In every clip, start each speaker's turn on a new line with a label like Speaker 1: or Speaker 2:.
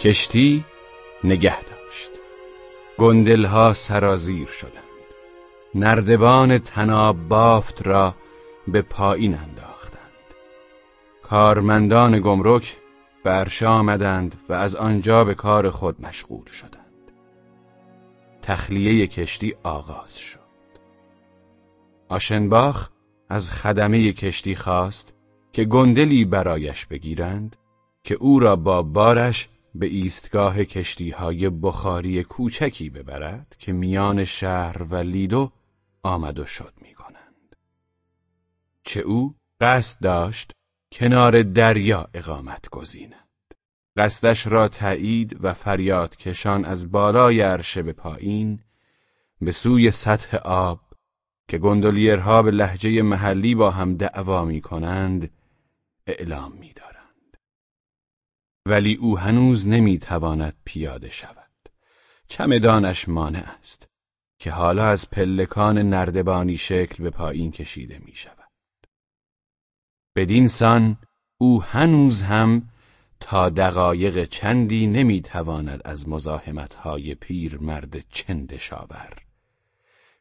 Speaker 1: کشتی نگه داشت. گندلها سرازیر شدند. نردبان تناب بافت را به پایین انداختند. کارمندان گمرک برش آمدند و از آنجا به کار خود مشغول شدند. تخلیه کشتی آغاز شد. آشنباخ از خدمه کشتی خواست که گندلی برایش بگیرند که او را با بارش به ایستگاه کشتی های بخاری کوچکی ببرد که میان شهر و لیدو آمد و شد می کنند. چه او قصد داشت کنار دریا اقامت گزیند. قصدش را تایید و فریاد کشان از بالای عرشه به پایین به سوی سطح آب که گندولیرها به لحجه محلی با هم دعوا می کنند اعلام می. ولی او هنوز نمی تواند پیاده شود. چمدانش مانع است که حالا از پلکان نردبانی شکل به پایین کشیده می شود. بدین سان او هنوز هم تا دقایق چندی نمی تواند از مزاحمت های پیر مرد چندشاور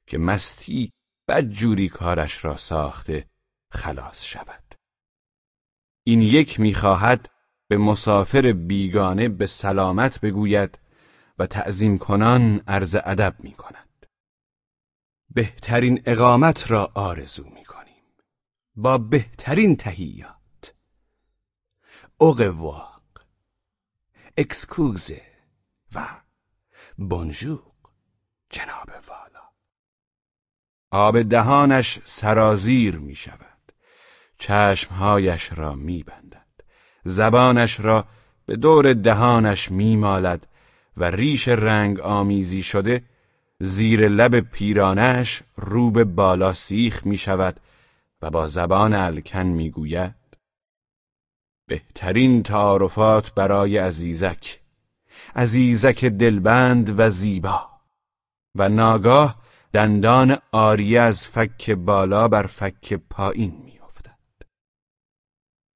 Speaker 1: که مستی بدجوری کارش را ساخته خلاص شود این یک می‌خواهد به مسافر بیگانه به سلامت بگوید و تعظیم کنان عرض ادب می کند. بهترین اقامت را آرزو می کنیم. با بهترین تهیات. اوغواق، اکسکوزه و بونژور جناب والا. آب دهانش سرازیر می شود. چشمهایش را می. زبانش را به دور دهانش می مالد و ریش رنگ آمیزی شده زیر لب پیرانش رو به بالا سیخ می شود و با زبان الکن می گوید بهترین تعارفات برای عزیزک عزیزک دلبند و زیبا و ناگاه دندان آریه از فک بالا بر فک پایین.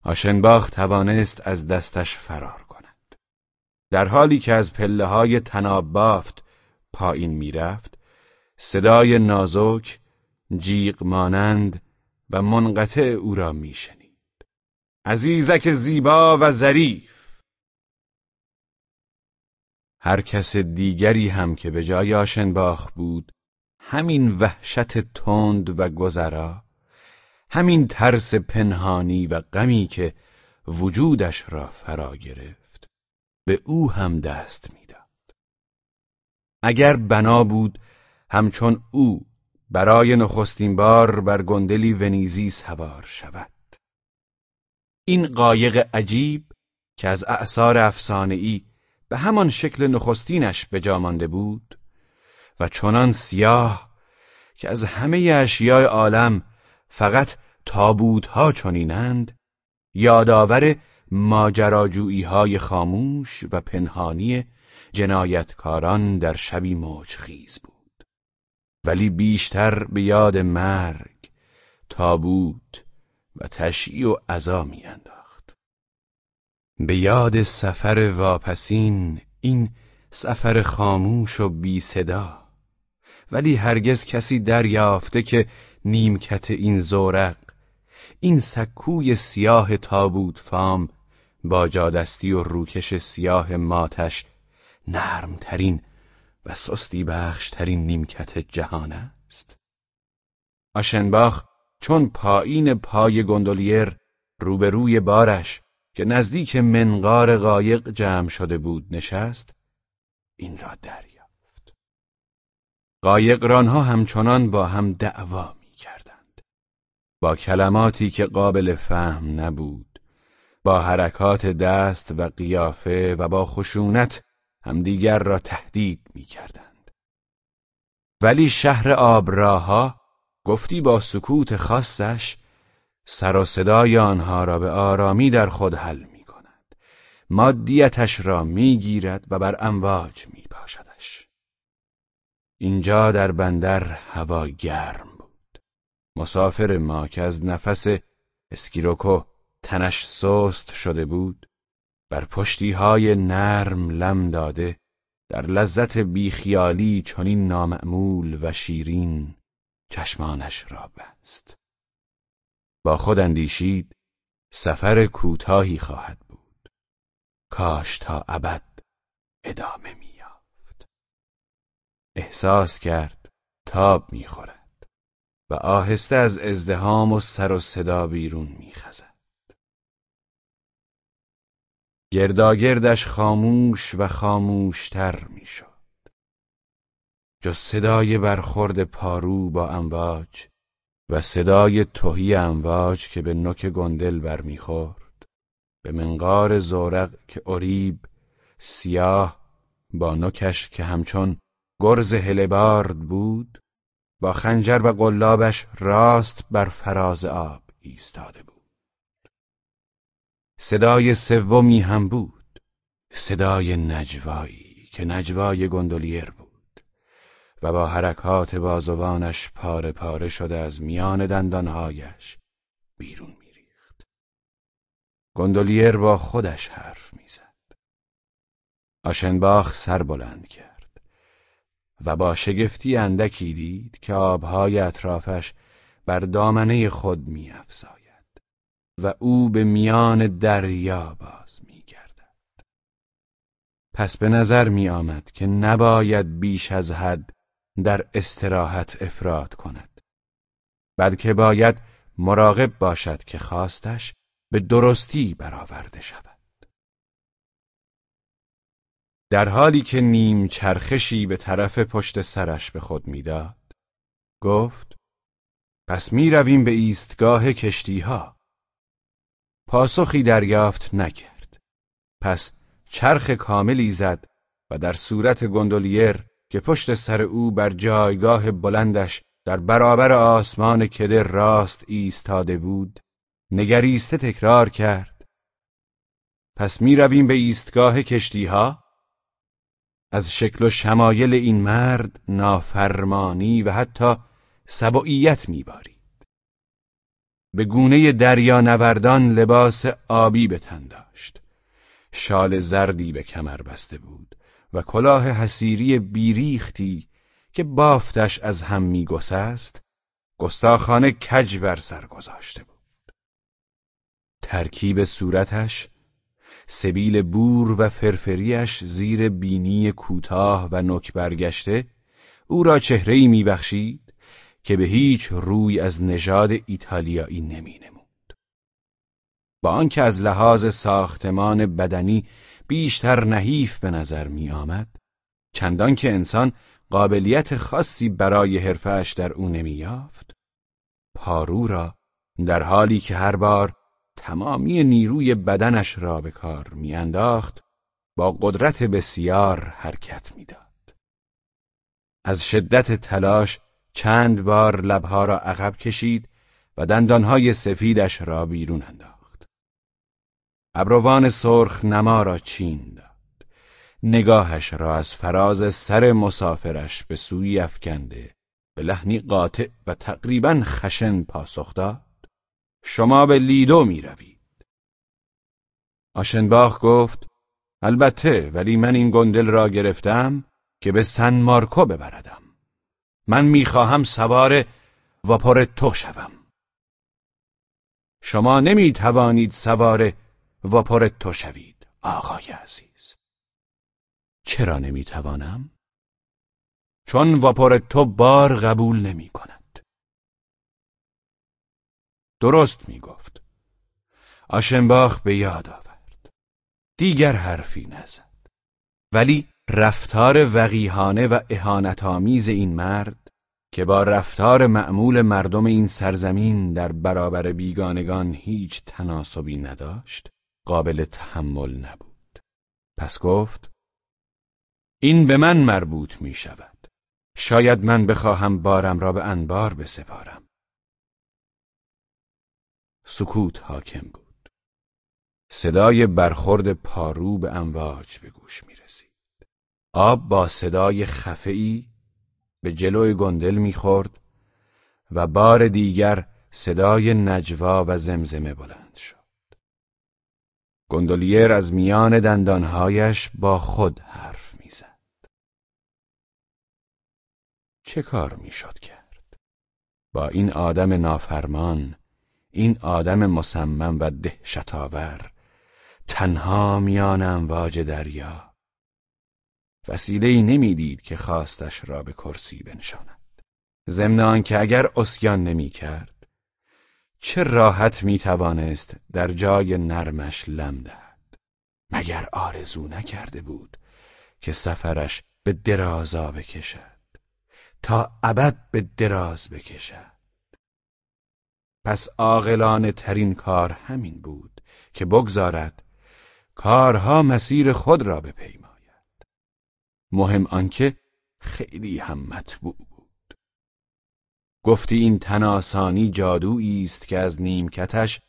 Speaker 1: آشنباخ توانست از دستش فرار کند. در حالی که از پله های تناب بافت پایین می‌رفت، صدای نازک، جیغ مانند و منقطع او را میشنید. عزیزک زیبا و ظریف هر کس دیگری هم که به جای آشنباخ بود همین وحشت تند و گذرا همین ترس پنهانی و غمی که وجودش را فرا گرفت به او هم دست می‌داد. اگر بنا بود همچون او برای نخستین بار بر گندلی ونیزی سوار شود. این قایق عجیب که از اعثار افسانه‌ای به همان شکل نخستینش به مانده بود و چنان سیاه که از همه اشیای عالم فقط تابوتها چنینند. یادآور ماجراجویی های خاموش و پنهانی جنایتکاران در شبی موج خیز بود. ولی بیشتر به یاد مرگ تابوت و تشیع و عزا میانداخت. به یاد سفر واپسین این سفر خاموش و بی صدا ولی هرگز کسی دریافته که نیمکت این زورق این سکوی سیاه تابوت فام با جادستی و روکش سیاه ماتش نرمترین و سستی بخشترین نیمکت جهان است آشنباخ چون پایین پای گندولیر روبروی بارش که نزدیک منقار قایق جمع شده بود نشست این را دریافت قایقرانها همچنان با هم دعوا. با کلماتی که قابل فهم نبود با حرکات دست و قیافه و با خشونت همدیگر را تهدید می کردند. ولی شهر آبراها گفتی با سکوت خاصش سر و صدای آنها را به آرامی در خود حل می کند. مادیتش را می گیرد و بر امواج می پاشدش. اینجا در بندر هوا گرم. مسافر ما که از نفس اسکیروکو تنش سست شده بود، بر پشتی های نرم لم داده در لذت بیخیالی چنین نامعمول و شیرین چشمانش را بست. با خود اندیشید سفر کوتاهی خواهد بود. کاش تا ابد ادامه میافت احساس کرد تاب می‌خورد. آهسته از ازدهام و سر و صدا بیرون میخزد. گرداگردش خاموش و خاموشتر می‌شد. جز صدای برخورد پارو با امواج و صدای توهی امواج که به نوک گندل برمیخورد به منقار زورق که اریب سیاه با نوکش که همچون گرز هلبارد بود با خنجر و قلابش راست بر فراز آب ایستاده بود. صدای سومی هم بود. صدای نجوایی که نجوای گندولیر بود. و با حرکات بازوانش پاره پاره شده از میان دندانهایش بیرون میریخت. گندولیر با خودش حرف می‌زد. آشنباخ سر بلند کرد. و با شگفتی اندکی دید که آبهای اطرافش بر دامنه خود میافزاید و او به میان دریا باز میگردد. پس به نظر می آمد که نباید بیش از حد در استراحت افراد کند بلکه باید مراقب باشد که خواستش به درستی برآورده شود. در حالی که نیم چرخشی به طرف پشت سرش به خود می‌داد گفت پس می رویم به ایستگاه کشتی ها پاسخی دریافت نکرد. پس چرخ کاملی زد و در صورت گندولیر که پشت سر او بر جایگاه بلندش در برابر آسمان کده راست ایستاده بود نگریسته تکرار کرد پس می رویم به ایستگاه کشتی ها از شکل و شمایل این مرد نافرمانی و حتی سبعیت میباری به گونه دریا نوردان لباس آبی به تن داشت. شال زردی به کمر بسته بود و کلاه حسیری بیریختی که بافتش از هم میگسست گستاخانه کج بر سر گذاشته بود. ترکیب صورتش سبیل بور و فرفریش زیر بینی کوتاه و نک برگشته او را چهره‌ای میبخشید که به هیچ روی از نژاد ایتالیایی نمی نمود. با آنکه از لحاظ ساختمان بدنی بیشتر نحیف به نظر می آمد، چندان که انسان قابلیت خاصی برای حرفش در او نمی یافت، پارو را در حالی که هر بار تمامی نیروی بدنش را به کار میانداخت با قدرت بسیار حرکت می‌داد. از شدت تلاش چند بار لبها را عقب کشید و دندانهای سفیدش را بیرون انداخت. ابروان سرخ نما را چین داد. نگاهش را از فراز سر مسافرش به سوی افکنده به لحنی قاطع و تقریبا خشن پاسخ داد. شما به لیدو می روید. آشنباخ گفت البته ولی من این گندل را گرفتم که به سن مارکو ببردم. من می‌خواهم سوار واپورتو شوم. شما نمی توانید سوار واپورتو شوید آقای عزیز. چرا نمی توانم؟ چون واپورتو بار قبول نمی کند. درست می گفت. آشنباخ به یاد آورد. دیگر حرفی نزد. ولی رفتار وقیهانه و اهانتآمیز این مرد که با رفتار معمول مردم این سرزمین در برابر بیگانگان هیچ تناسبی نداشت قابل تحمل نبود پس گفت این به من مربوط می شود شاید من بخواهم بارم را به انبار بسپارم سکوت حاکم بود صدای برخورد پارو به امواج به گوش می رسید آب با صدای خفه‌ای به جلوی گندل می‌خورد و بار دیگر صدای نجوا و زمزمه بلند شد. گندولیر از میان دندانهایش با خود حرف می‌زد. چه کار می‌شد کرد؟ با این آدم نافرمان، این آدم مصمم و دهشتاور، تنها میان امواج دریا، وسیله ای نمی‌دید که خواستش را به کرسی بنشاند. ضمن که اگر اسیان نمی کرد، چه راحت می توانست در جای نرمش لم دهد. مگر آرزو نکرده بود که سفرش به درازا بکشد تا ابد به دراز بکشد. پس عاقلانه ترین کار همین بود که بگذارد کارها مسیر خود را بپیماید مهم آنکه خیلی هم مطبوع گفتی این تناسانی جادویی است که از نیمکتش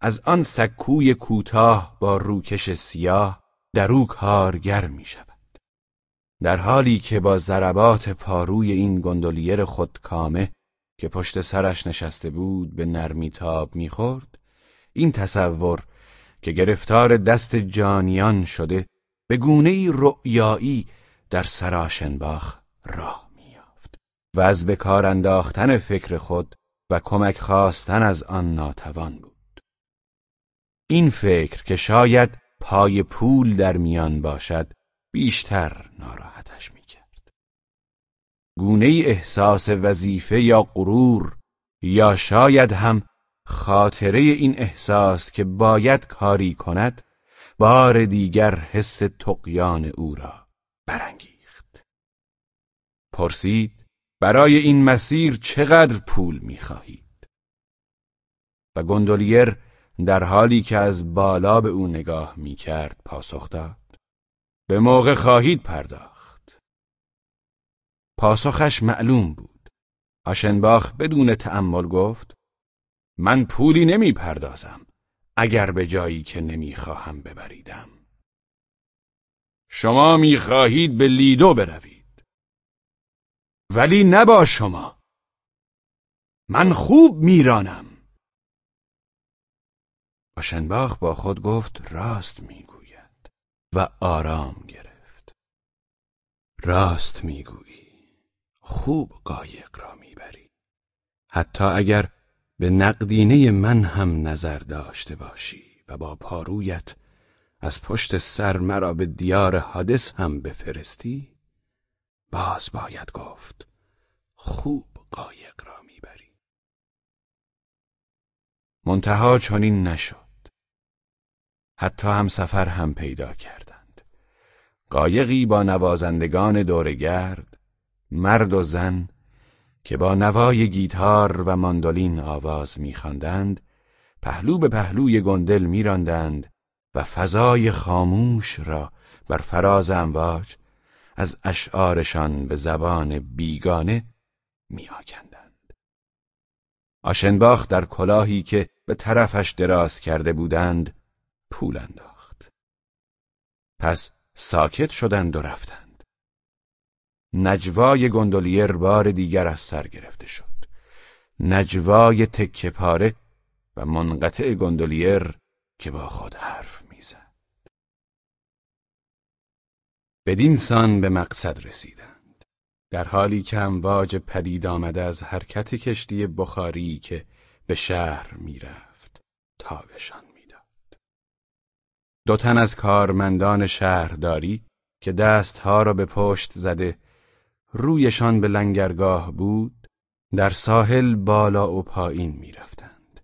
Speaker 1: از آن سکوی کوتاه با روکش سیاه در او کارگر می شود. در حالی که با ضربات پاروی این گندولیر خودکامه که پشت سرش نشسته بود به نرمی تاب می‌خورد این تصور که گرفتار دست جانیان شده به گونه رؤیایی در سراشنباخ راه و از به کار انداختن فکر خود و کمک خواستن از آن ناتوان بود. این فکر که شاید پای پول در میان باشد بیشتر ناراحتش می‌کرد. گونه احساس وظیفه یا غرور یا شاید هم خاطره این احساس که باید کاری کند بار دیگر حس تقیان او را برانگیخت. پرسید برای این مسیر چقدر پول می‌خواهید؟ و گندولیر در حالی که از بالا به او نگاه می‌کرد پاسخ داد به موقع خواهید پرداخت پاسخش معلوم بود. آشنباخ بدون تأمل گفت من پولی نمی پردازم اگر به جایی که نمی‌خواهم ببریدم. شما می‌خواهید به لیدو بروید. ولی نبا شما. من خوب میرانم. آشنباخ با خود گفت راست می‌گوید و آرام گرفت. راست می‌گویی خوب قایق را می‌بری. حتی اگر به نقدینه من هم نظر داشته باشی و با پارویت از پشت سر مرا به دیار حادث هم بفرستی باز باید گفت خوب قایق را می‌بری. منتها چنین نشد. حتی هم سفر هم پیدا کردند. قایقی با نوازندگان دورگرد مرد و زن که با نوای گیتار و ماندولین آواز میخواندند پهلو به پهلوی گندل میراندند و فضای خاموش را بر فراز امواج از اشعارشان به زبان بیگانه میآکندند. آشنباخ در کلاهی که به طرفش دراز کرده بودند پول انداخت. پس ساکت شدند و رفتند. نجوای گندولیر بار دیگر از سر گرفته شد. نجوای تکه پاره و منقطع گندولیر که با خود حرف می‌زد. بدین سان به مقصد رسیدند در حالی که امواج پدید آمده از حرکت کشتی بخاری که به شهر می‌رفت تابشان می‌داد دو تن از کارمندان شهرداری که دستها را به پشت زده رویشان به لنگرگاه بود در ساحل بالا و پایین می‌رفتند.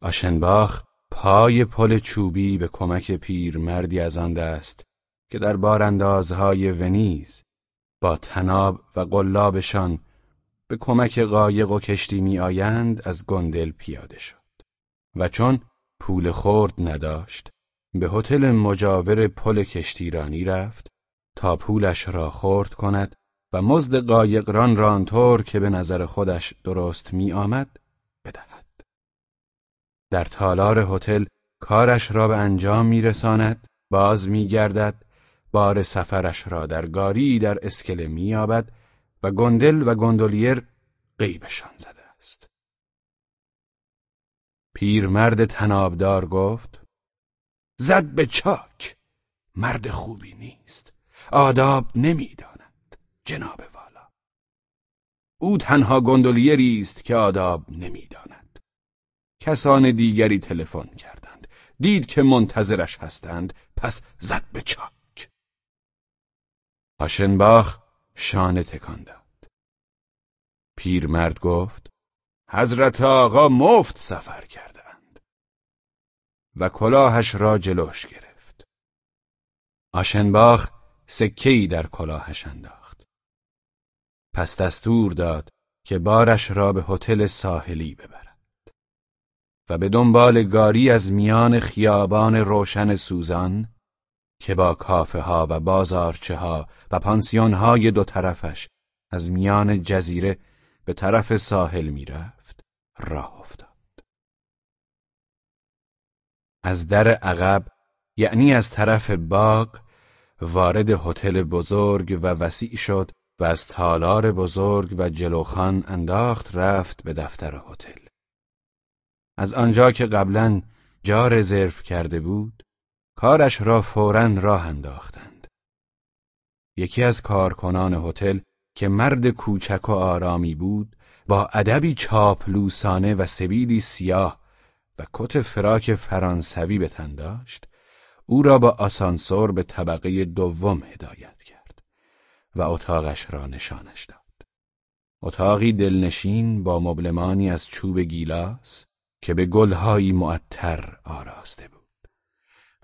Speaker 1: آشنباخ پای پل چوبی به کمک پیرمردی از آن دست که در باراندازهای ونیز با تناب و قلابشان به کمک قایق و کشتی می آیند از گندل پیاده شد و چون پول خورد نداشت به هتل مجاور پل کشتیرانی رفت تا پولش را خورد کند مزد قایقران را آنطور که به نظر خودش درست می آمد بدهد. در تالار هتل کارش را به انجام می رساند، باز می گردد بار سفرش را در گاری در اسکله مییابد و گندل و گندولیر غیبشان زده است. پیرمرد تنابدار گفت زد به چاک مرد خوبی نیست آداب نمی‌داند جناب والا. او تنها گندلیری است که آداب نمی‌داند. کسان دیگری تلفن کردند. دید که منتظرش هستند پس زد به چاک. آشنباخ شانه تکان داد. پیرمرد گفت حضرت آقا مفت سفر کردند. و کلاهش را جلوش گرفت. آشنباخ سکهی در کلاهش انداخت. پس دستور داد که بارش را به هتل ساحلی ببرد و به دنبال گاری از میان خیابان روشن سوزان که با کافه ها و بازارچه ها و پانسیون های دو طرفش از میان جزیره به طرف ساحل می‌رفت راه افتاد. از در عقب یعنی از طرف باغ وارد هتل بزرگ و وسیع شد و از تالار بزرگ و جلوخان انداخت رفت به دفتر هتل. از آنجا که قبلا جا رزرو کرده بود کارش را فورا راه انداختند. یکی از کارکنان هتل که مرد کوچک و آرامی بود با ادبی چاپلوسانه و سبیلی سیاه و کت فراک فرانسوی به تن داشت او را با آسانسور به طبقه دوم هدایت کرد. و اتاقش را نشانش داد. اتاقی دلنشین با مبلمانی از چوب گیلاس که به گلهایی معطر آراسته بود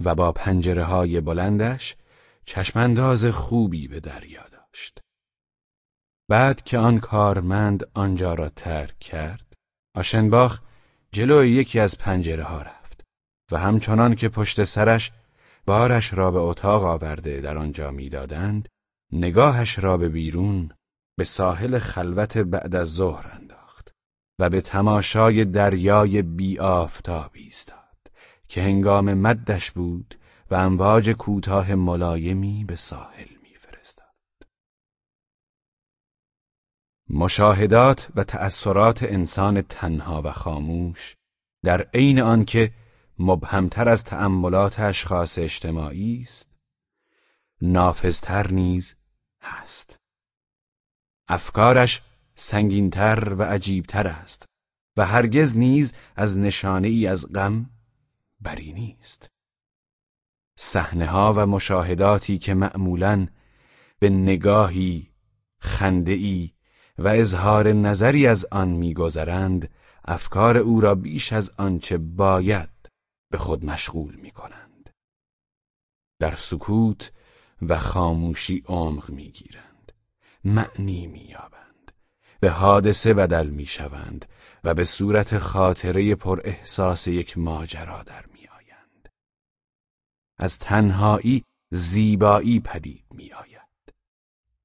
Speaker 1: و با پنجره های بلندش چشمانداز خوبی به دریا داشت. بعد که آن کارمند آنجا را ترک کرد آشنباخ جلوی یکی از پنجره ها رفت و همچنان که پشت سرش بارش را به اتاق آورده در آنجا می‌دادند نگاهش را به بیرون به ساحل خلوت بعد از ظهر انداخت و به تماشای دریای بی آفتاب ایستاد که هنگام مدش بود و امواج کوتاه ملایمی به ساحل میفرستاد. مشاهدات و تأثرات انسان تنها و خاموش در عین آنکه مبهمتر از تأملات اشخاص اجتماعی است نافذتر نیز هست افکارش سنگینتر و عجیبتر است و هرگز نیز از نشانه ای از غم بری نیست صحنه ها و مشاهداتی که معمولاً به نگاهی خنده ای و اظهار نظری از آن میگذرند افکار او را بیش از آنچه باید به خود مشغول می کنند. در سکوت و خاموشی عمق می گیرند. معنی می یابند. به حادثه بدل می شوند و به صورت خاطره پر احساس یک ماجرا در می آیند. از تنهایی زیبایی پدید می آید.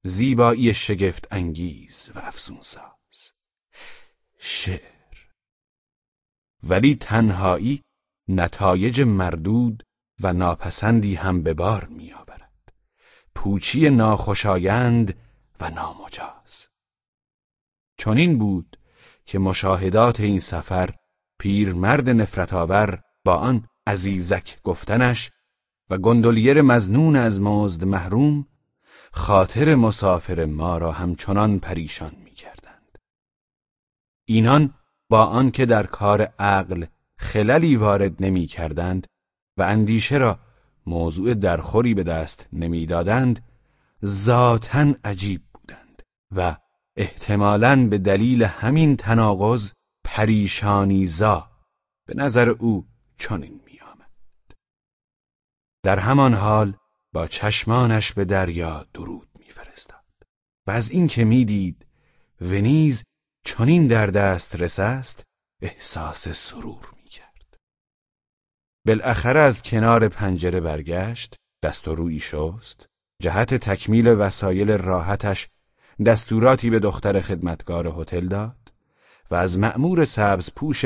Speaker 1: زیبایی شگفت انگیز و افسونساز. شعر ولی تنهایی نتایج مردود و ناپسندی هم به بار میآورد پوچی ناخوشایند و نامجاز. چنین بود که مشاهدات این سفر پیرمرد نفرتآور با آن عزیزک گفتنش و گندلیر مزنون از مزد محروم خاطر مسافر ما را همچنان پریشان می‌کردند. اینان با آنکه در کار عقل خللی وارد نمی کردند و اندیشه را موضوع درخوری به دست نمی‌دادند ذاتا عجیب بودند و احتمالاً به دلیل همین تناقض پریشانی زا به نظر او چنین میآمد. در همان حال با چشمانش به دریا درود میفرستاد و از اینکه می‌دید ونیز چنین در دست رسست احساس سرور بالاخره از کنار پنجره برگشت دست و روی شست جهت تکمیل وسایل راحتش دستوراتی به دختر خدمتگار هتل داد و از مأمور سبز پوش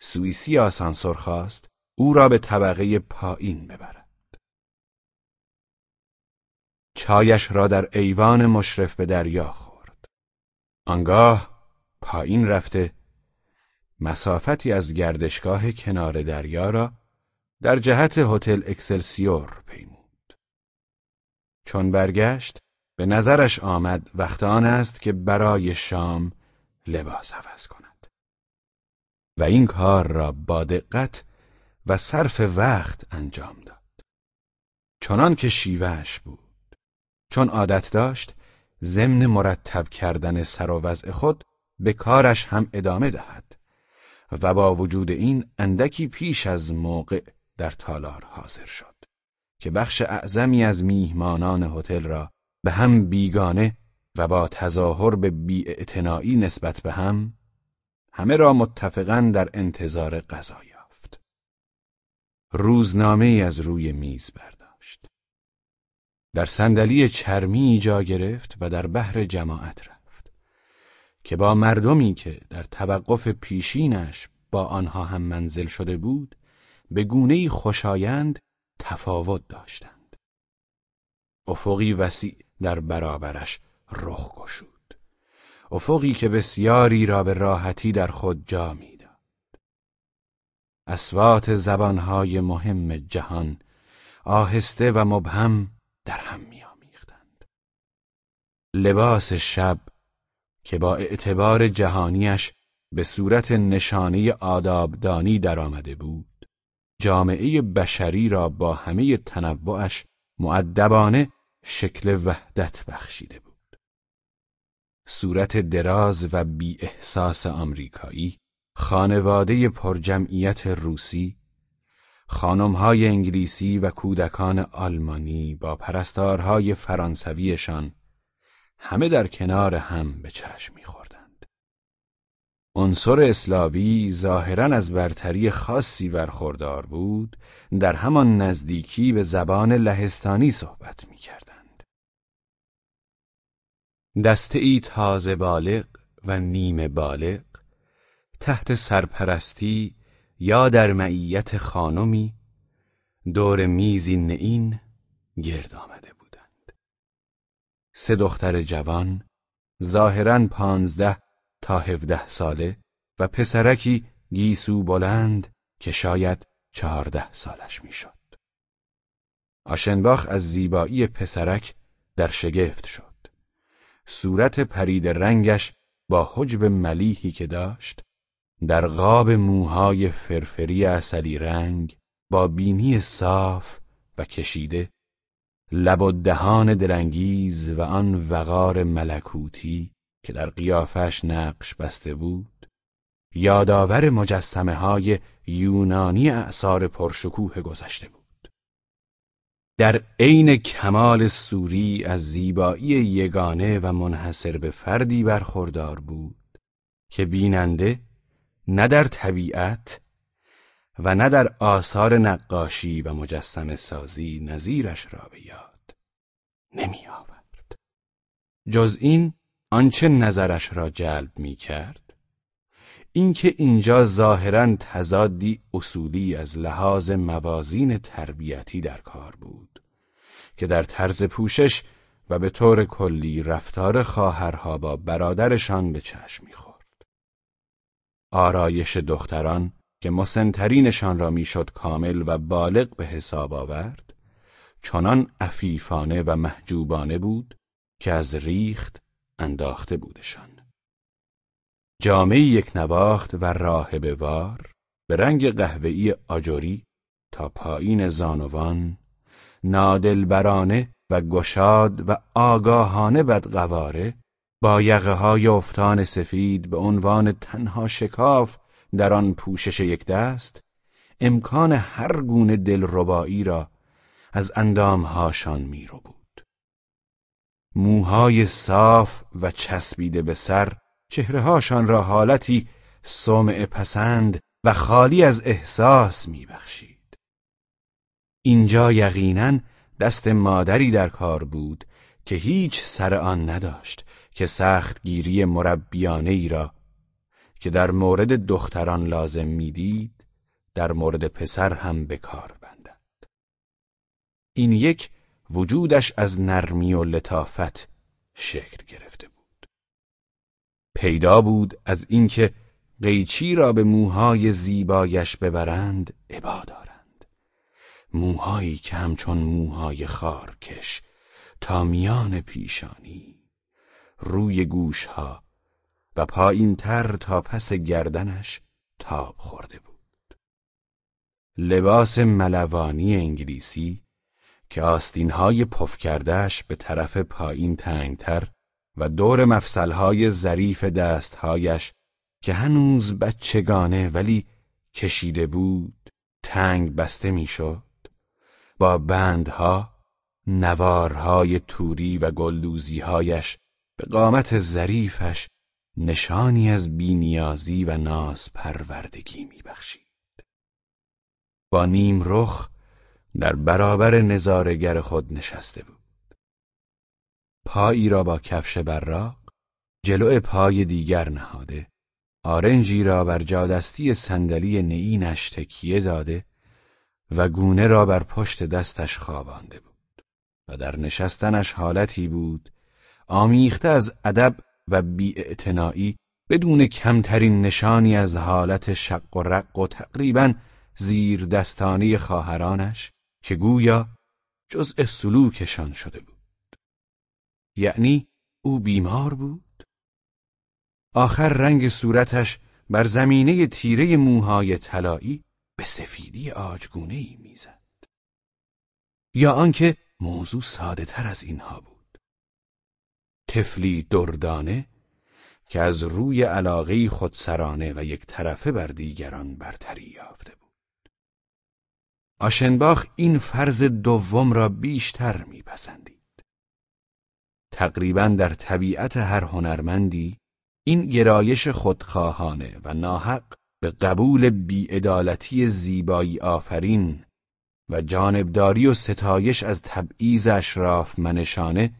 Speaker 1: سوئیسی آسانسور خواست او را به طبقه پایین ببرد. چایش را در ایوان مشرف به دریا خورد. آنگاه پایین رفته مسافتی از گردشگاه کنار دریا را در جهت هتل اکسلسیور پیمود. چون برگشت به نظرش آمد وقت آن است که برای شام لباس عوض کند. و این کار را با دقت و صرف وقت انجام داد. چنان که شیوهش بود. چون عادت داشت ضمن مرتب کردن سر و وضع خود به کارش هم ادامه دهد. و با وجود این اندکی پیش از موقع در تالار حاضر شد که بخش اعظمی از میهمانان هتل را به هم بیگانه و با تظاهر به بیاعتنایی نسبت به هم همه را متفقا در انتظار غذا یافت. روزنامه از روی میز برداشت. در صندلی چرمی جا گرفت و در بحر جماعت رفت که با مردمی که در توقف پیشینش با آنها هم منزل شده بود به گونه‌ای خوشایند تفاوت داشتند. افقی وسیع در برابرش رخ گشود. افقی که بسیاری را به راحتی در خود جا می‌داد. اسوات زبانهای مهم جهان آهسته و مبهم در هم میآمیختند. لباس شب که با اعتبار جهانیش به صورت نشانه آدابدانی درآمده بود جامعه بشری را با همه تنوعش معدبانه شکل وحدت بخشیده بود صورت دراز و بی احساس آمریکایی خانواده پرجمعیت روسی خانمهای انگلیسی و کودکان آلمانی با پرستارهای فرانسویشان همه در کنار هم به چشم میخوردند. عنصر اسلاوی ظاهرا از برتری خاصی برخوردار بود در همان نزدیکی به زبان لهستانی صحبت می‌کردند. دسته ای تازه بالغ و نیمه بالغ تحت سرپرستی یا در معیت خانمی دور میزی نئین گرد آمده بودند سه دختر جوان ظاهرا پانزده تا هفده ساله و پسرکی گیسو بلند که شاید چهارده سالش می‌شد. آشنباخ از زیبایی پسرک در شگفت شد. صورت پرید رنگش با حجب ملیحی که داشت در قاب موهای فرفری اصلی رنگ با بینی صاف و کشیده لب و دهان دلانگیز و آن وقار ملکوتی که در قیافش نقش بسته بود یادآور مجسمه های یونانی اعثار پرشکوه گذشته بود در عین کمال سوری از زیبایی یگانه و منحصر به فردی برخوردار بود که بیننده نه در طبیعت و نه در آثار نقاشی و مجسم سازی نظیرش را به یاد نمی آورد. جز این آنچه نظرش را جلب می کرد اینکه اینجا ظاهرا تضادی اصولی از لحاظ موازین تربیتی در کار بود که در طرز پوشش و به طور کلی رفتار خواهرها با برادرشان به چشم می‌خورد. آرایش دختران که مسنترینشان را می‌شد کامل و بالغ به حساب آورد چنان عفیفانه و محجوبانه بود که از ریخت انداخته بودشان جامعه یک نواخت و راهبه وار به رنگ قهوه‌ای آجوری تا پایین زانوان نادلبرانه و گشاد و آگاهانه بدقواره با یقه های افتان سفید به عنوان تنها شکاف در آن پوشش یک دست امکان هر گونه دلربایی را از اندامهاشان می رو بود. موهای صاف و چسبیده به سر چهرههاشان را حالتی سومع پسند و خالی از احساس می بخشید. اینجا یقینا دست مادری در کار بود که هیچ سر آن نداشت که سخت گیری مربیانه ای را که در مورد دختران لازم می‌دید در مورد پسر هم به کار بندد این یک وجودش از نرمی و لطافت شکل گرفته بود. پیدا بود از اینکه قیچی را به موهای زیبایش ببرند عبا دارند. موهایی که همچون موهای خارکش تا میان پیشانی روی گوشها و پایین تر تا پس گردنش تاب خورده بود. لباس ملوانی انگلیسی که آستینهای پف کردهش به طرف پایین تنگتر و دور مفصلهای ظریف دستهایش که هنوز بچگانه ولی کشیده بود تنگ بسته می‌شد با بندها نوارهای توری و گلدوزیهایش به قامت ظریفش نشانی از بینیازی و ناز پروردگی میبخشید. با نیم رخ در برابر نظارگر خود نشسته بود. پایی را با کفش براق جلو پای دیگر نهاده آرنجی را بر جادستی صندلی نئینش تکیه داده و گونه را بر پشت دستش خوابانده بود و در نشستنش حالتی بود آمیخته از ادب و بیاعتنایی بدون کمترین نشانی از حالت شق و رق و تقریبا زیر دستانی خواهرانش که گویا جزء سلوکشان شده بود. یعنی او بیمار بود. آخر رنگ صورتش بر زمینه تیره موهای طلایی به سفیدی آجگونه ای می‌زد. یا آنکه موضوع ساده تر از اینها بود. تفلی دردانه که از روی علاقه خودسرانه و یک طرفه بر دیگران برتری یافته آشنباخ این فرض دوم را بیشتر میپسندید تقریبا در طبیعت هر هنرمندی این گرایش خودخواهانه و ناحق به قبول بیعدالتی زیبایی آفرین و جانبداری و ستایش از تبعیض اشراف منشانه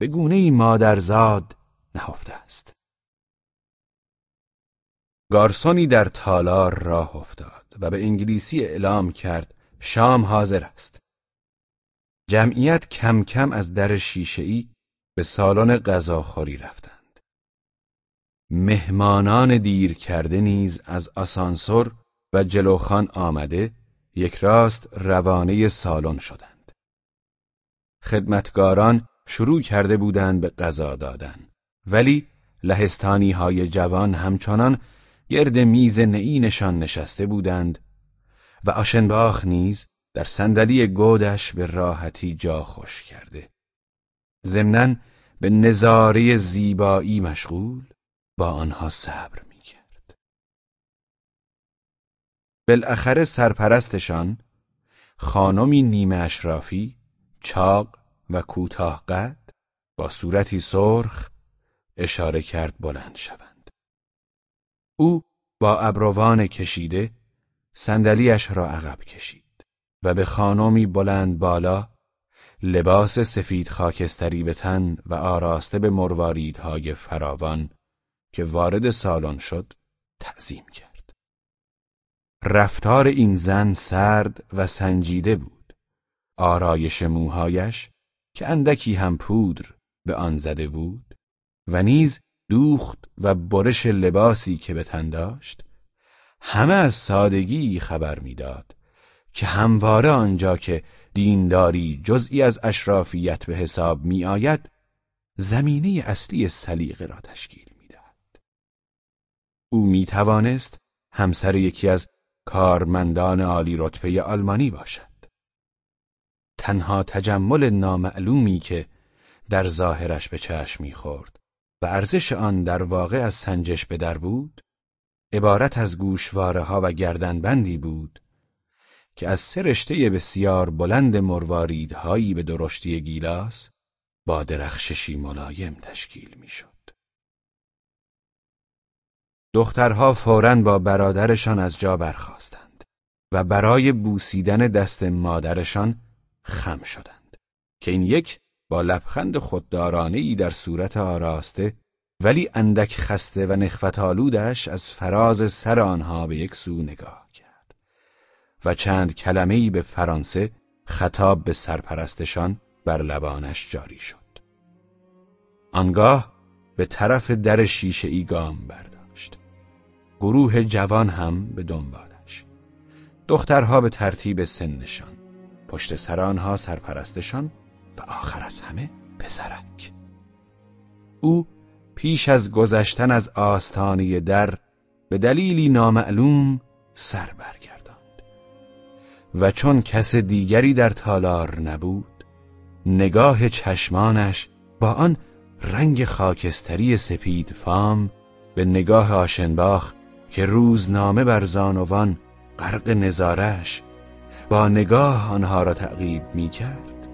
Speaker 1: به گونه مادرزاد نهفته است. گارسونی در تالار راه افتاد و به انگلیسی اعلام کرد شام حاضر است. جمعیت کم کم از در شیشهای به سالن غذاخوری رفتند. مهمانان دیر کرده نیز از آسانسور و جلوخان آمده یک راست روانه سالن شدند. خدمتگاران شروع کرده بودند به غذا دادن ولی لهستانی های جوان همچنان گرد میز نعینشان نشسته بودند و آشنباخ نیز در صندلی گودش به راحتی جا خوش کرده. ضمناً به نظاره زیبایی مشغول با آنها صبر می کرد. بالاخره سرپرستشان خانمی نیمه اشرافی چاق و کوتاه قد با صورتی سرخ اشاره کرد بلند شوند. او با ابروان کشیده صندلیاش را عقب کشید و به خانمی بلند بالا لباس سفید خاکستری به تن و آراسته به مرواریدهای فراوان که وارد سالن شد تعظیم کرد. رفتار این زن سرد و سنجیده بود. آرایش موهایش که اندکی هم پودر به آن زده بود و نیز دوخت و برش لباسی که به تن داشت همه از سادگی خبر می‌داد که همواره آنجا که دینداری جزئی از اشرافیت به حساب می آید زمینه اصلی سلیقه را تشکیل او می توانست همسر یکی از کارمندان عالی رتبه آلمانی باشد. تنها تجمل نامعلومی که در ظاهرش به چشم می‌خورد و ارزش آن در واقع از سنجش به در بود، عبارت از گوشواره ها و گردنبندی بود که از سه رشته بسیار بلند مرواریدهایی به درشتی گیلاس با درخششی ملایم تشکیل می‌شد. دخترها فوراً با برادرشان از جا برخواستند و برای بوسیدن دست مادرشان خم شدند که این یک با لبخند خوددارانه ای در صورت آراسته ولی اندک خسته و نخفتالودش از فراز سر آنها به یک سو نگاه کرد. و چند کلمه ای به فرانسه خطاب به سرپرستشان بر لبانش جاری شد. آنگاه به طرف در شیشه ای گام برد گروه جوان هم به دنبالش. دخترها به ترتیب سنشان پشت سر آنها سرپرستشان و آخر از همه پسرک. او پیش از گذشتن از آستانه در به دلیلی نامعلوم سر برگرداند. و چون کس دیگری در تالار نبود نگاه چشمانش با آن رنگ خاکستری سپید فام به نگاه آشنباخ که روزنامه بر زانوان غرق نظارش با نگاه آنها را تعقیب می کرد